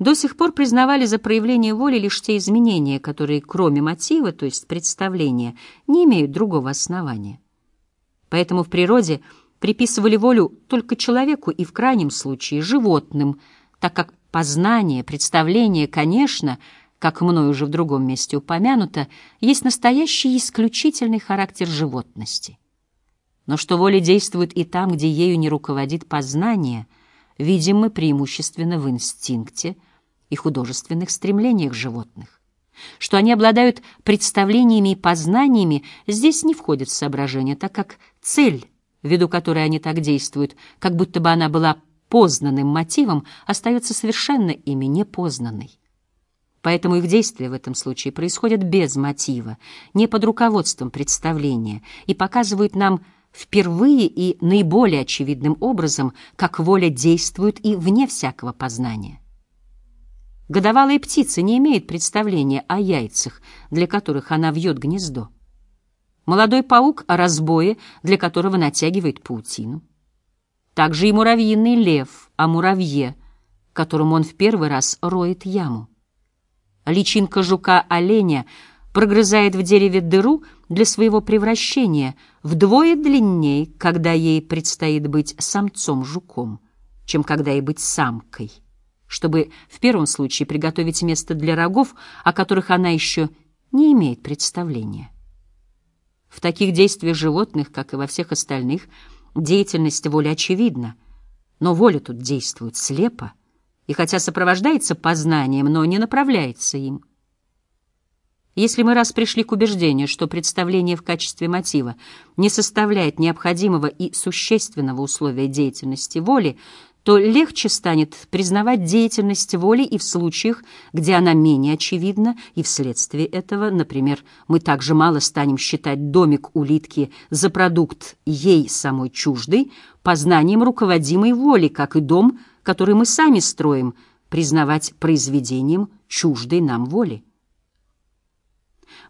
до сих пор признавали за проявление воли лишь те изменения, которые, кроме мотива, то есть представления, не имеют другого основания. Поэтому в природе приписывали волю только человеку и, в крайнем случае, животным, так как познание, представление, конечно, как мною уже в другом месте упомянуто, есть настоящий исключительный характер животности. Но что воля действует и там, где ею не руководит познание, видим мы преимущественно в инстинкте – и художественных стремлениях животных. Что они обладают представлениями и познаниями, здесь не входит в соображение, так как цель, ввиду которой они так действуют, как будто бы она была познанным мотивом, остается совершенно ими непознанной. Поэтому их действия в этом случае происходят без мотива, не под руководством представления, и показывают нам впервые и наиболее очевидным образом, как воля действует и вне всякого познания. Годовалая птица не имеет представления о яйцах, для которых она вьет гнездо. Молодой паук о разбое, для которого натягивает паутину. Также и муравьиный лев о муравье, которому он в первый раз роет яму. Личинка жука-оленя прогрызает в дереве дыру для своего превращения вдвое длиннее, когда ей предстоит быть самцом-жуком, чем когда ей быть самкой чтобы в первом случае приготовить место для рогов, о которых она еще не имеет представления. В таких действиях животных, как и во всех остальных, деятельность воли очевидна, но воля тут действует слепо, и хотя сопровождается познанием, но не направляется им. Если мы раз пришли к убеждению, что представление в качестве мотива не составляет необходимого и существенного условия деятельности воли, то легче станет признавать деятельность воли и в случаях, где она менее очевидна, и вследствие этого, например, мы также мало станем считать домик улитки за продукт ей самой чуждый, познанием руководимой воли, как и дом, который мы сами строим, признавать произведением чуждой нам воли.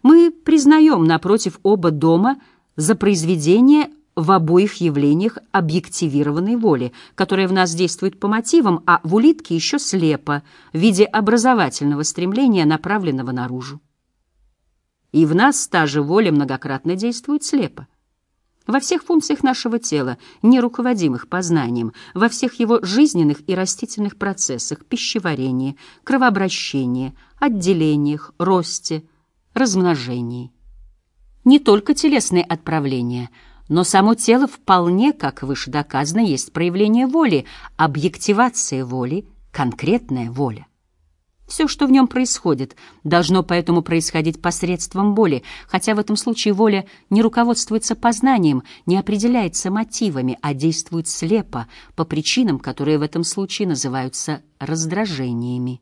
Мы признаем, напротив, оба дома за произведение в обоих явлениях объективированной воли, которая в нас действует по мотивам, а в улитке еще слепо, в виде образовательного стремления, направленного наружу. И в нас та же воля многократно действует слепо. Во всех функциях нашего тела, не руководимых познанием, во всех его жизненных и растительных процессах, пищеварении, кровообращении, отделениях, росте, размножении. Не только телесные отправления – но само тело вполне, как выше доказано, есть проявление воли, объективация воли, конкретная воля. Все, что в нем происходит, должно поэтому происходить посредством воли, хотя в этом случае воля не руководствуется познанием, не определяется мотивами, а действует слепо, по причинам, которые в этом случае называются раздражениями.